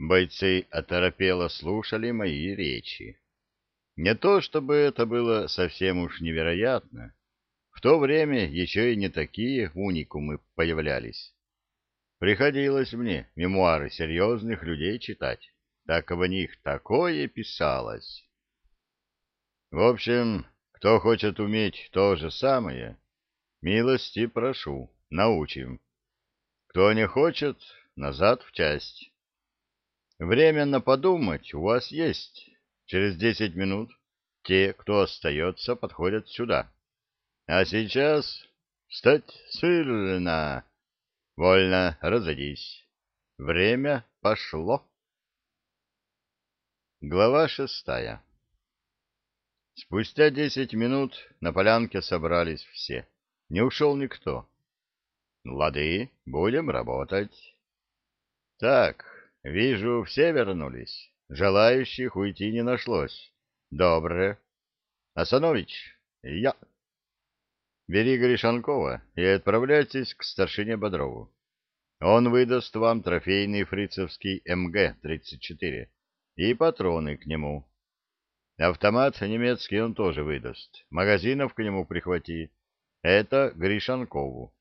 Бойцы оторопело слушали мои речи. Не то чтобы это было совсем уж невероятно. В то время еще и не такие уникумы появлялись. Приходилось мне мемуары серьезных людей читать, так в них такое писалось. В общем, кто хочет уметь то же самое, милости прошу, научим. Кто не хочет, назад в часть. Временно подумать у вас есть. Через десять минут те, кто остается, подходят сюда. А сейчас встать сильно. Вольно разойдись. Время пошло. Глава шестая Спустя десять минут на полянке собрались все. Не ушел никто. Лады, будем работать. Так, вижу, все вернулись. Желающих уйти не нашлось. Добре. Асанович, я. Бери Гришанкова и отправляйтесь к старшине Бодрову. Он выдаст вам трофейный фрицевский МГ-34 и патроны к нему. Автомат немецкий он тоже выдаст. Магазинов к нему прихвати. Это Гришанкову.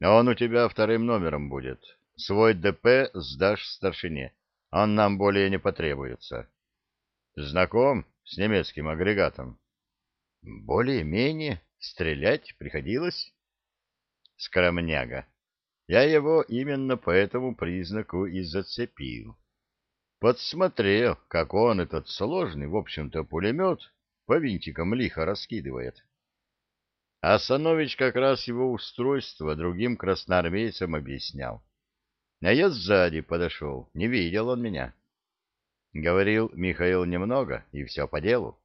Он у тебя вторым номером будет. Свой ДП сдашь старшине. Он нам более не потребуется. Знаком с немецким агрегатом? Более-менее. Стрелять приходилось? Скромняга. Я его именно по этому признаку и зацепил. Подсмотрел, как он этот сложный, в общем-то, пулемет по винтикам лихо раскидывает. А Санович как раз его устройство другим красноармейцам объяснял. А я сзади подошел, не видел он меня. Говорил Михаил немного, и все по делу.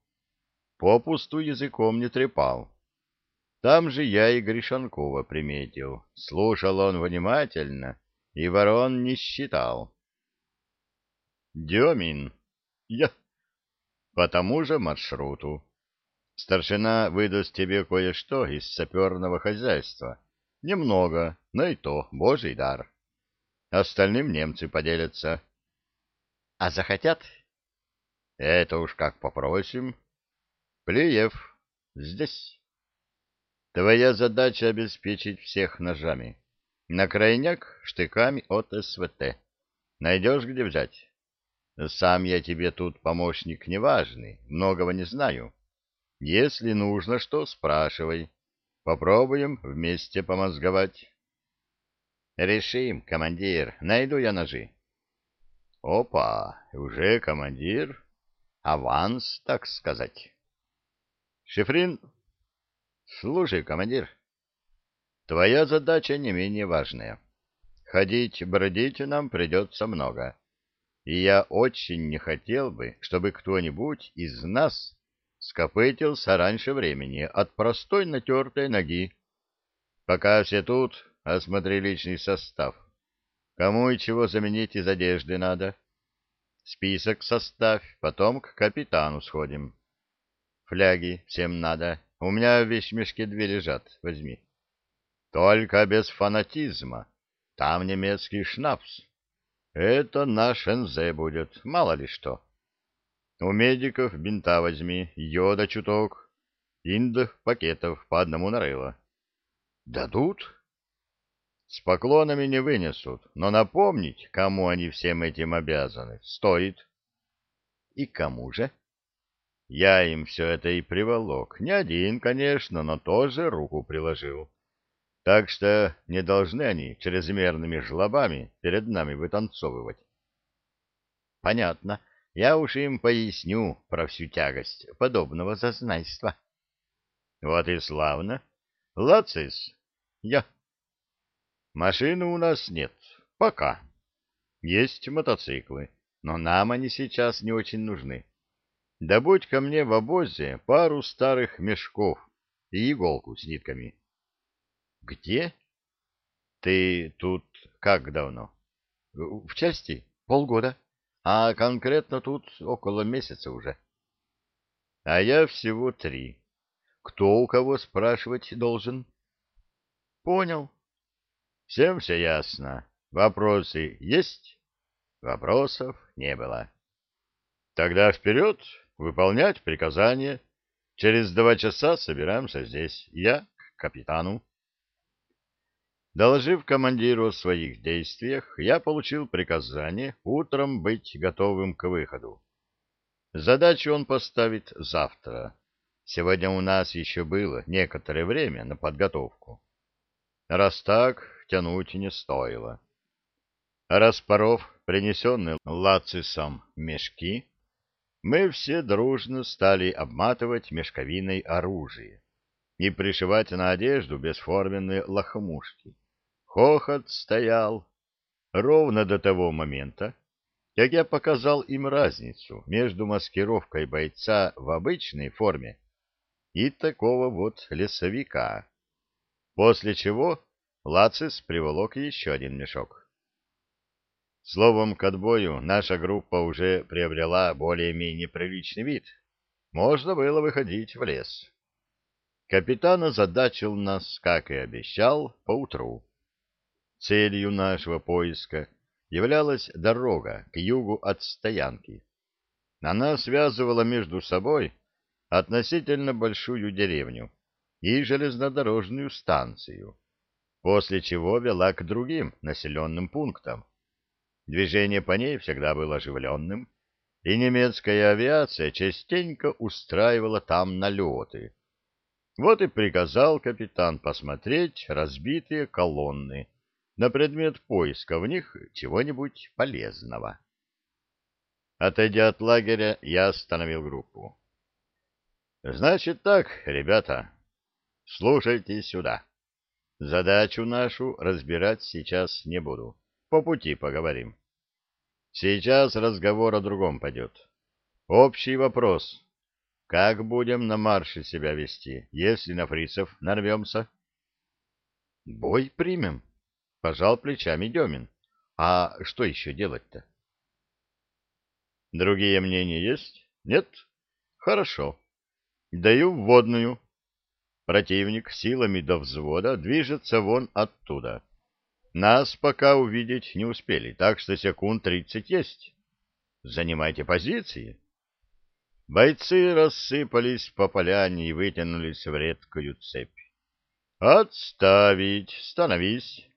Попусту языком не трепал. Там же я и Гришанкова приметил. Слушал он внимательно и ворон не считал. Демин. Я. По тому же маршруту. Старшина выдаст тебе кое-что из саперного хозяйства. Немного, но и то божий дар. Остальным немцы поделятся. А захотят? Это уж как попросим. Плеев, здесь. Твоя задача обеспечить всех ножами. На крайняк штыками от СВТ. Найдешь, где взять? Сам я тебе тут помощник неважный, многого не знаю. Если нужно что, спрашивай. Попробуем вместе помозговать. Решим, командир. Найду я ножи. Опа, уже командир. Аванс, так сказать. Шифрин. Слушай, командир. Твоя задача не менее важная. Ходить, бродить нам придется много. И я очень не хотел бы, чтобы кто-нибудь из нас скопытился раньше времени от простой натертой ноги. Пока все тут, осмотри личный состав. Кому и чего заменить из одежды надо? Список составь, потом к капитану сходим. Фляги всем надо. У меня в вещмешке две лежат, возьми. Только без фанатизма. Там немецкий шнапс. Это наш НЗ будет, мало ли что. У медиков бинта возьми, йода чуток, инд пакетов по одному нарыло. Дадут? С поклонами не вынесут, но напомнить, кому они всем этим обязаны, стоит. И кому же? Я им все это и приволок. Не один, конечно, но тоже руку приложил. Так что не должны они чрезмерными жлобами перед нами вытанцовывать. Понятно. Я уж им поясню про всю тягость подобного зазнайства. Вот и славно. Лацис, я. Машины у нас нет. Пока. Есть мотоциклы, но нам они сейчас не очень нужны. Добудь ко мне в обозе пару старых мешков и иголку с нитками. Где? Ты тут как давно? В части? Полгода а конкретно тут около месяца уже. А я всего три. Кто у кого спрашивать должен? Понял. Всем все ясно. Вопросы есть? Вопросов не было. Тогда вперед, выполнять приказание. Через два часа собираемся здесь. Я к капитану. Доложив командиру о своих действиях, я получил приказание утром быть готовым к выходу. Задачу он поставит завтра. Сегодня у нас еще было некоторое время на подготовку. Раз так, тянуть не стоило. Распоров принесенные лацисом мешки, мы все дружно стали обматывать мешковиной оружие и пришивать на одежду бесформенные лохмушки. Хохот стоял ровно до того момента, как я показал им разницу между маскировкой бойца в обычной форме и такого вот лесовика, после чего Лацис приволок еще один мешок. Словом, к отбою наша группа уже приобрела более-менее приличный вид. Можно было выходить в лес. Капитан озадачил нас, как и обещал, поутру. Целью нашего поиска являлась дорога к югу от стоянки. Она связывала между собой относительно большую деревню и железнодорожную станцию, после чего вела к другим населенным пунктам. Движение по ней всегда было оживленным, и немецкая авиация частенько устраивала там налеты. Вот и приказал капитан посмотреть разбитые колонны, на предмет поиска в них чего-нибудь полезного. Отойдя от лагеря, я остановил группу. Значит так, ребята, слушайте сюда. Задачу нашу разбирать сейчас не буду. По пути поговорим. Сейчас разговор о другом пойдет. Общий вопрос. Как будем на марше себя вести, если на фрицев нарвемся? Бой примем, Пожал плечами Демин. А что еще делать-то? Другие мнения есть? Нет? Хорошо. Даю вводную. Противник силами до взвода движется вон оттуда. Нас пока увидеть не успели, так что секунд тридцать есть. Занимайте позиции. Бойцы рассыпались по поляне и вытянулись в редкую цепь. «Отставить! Становись!»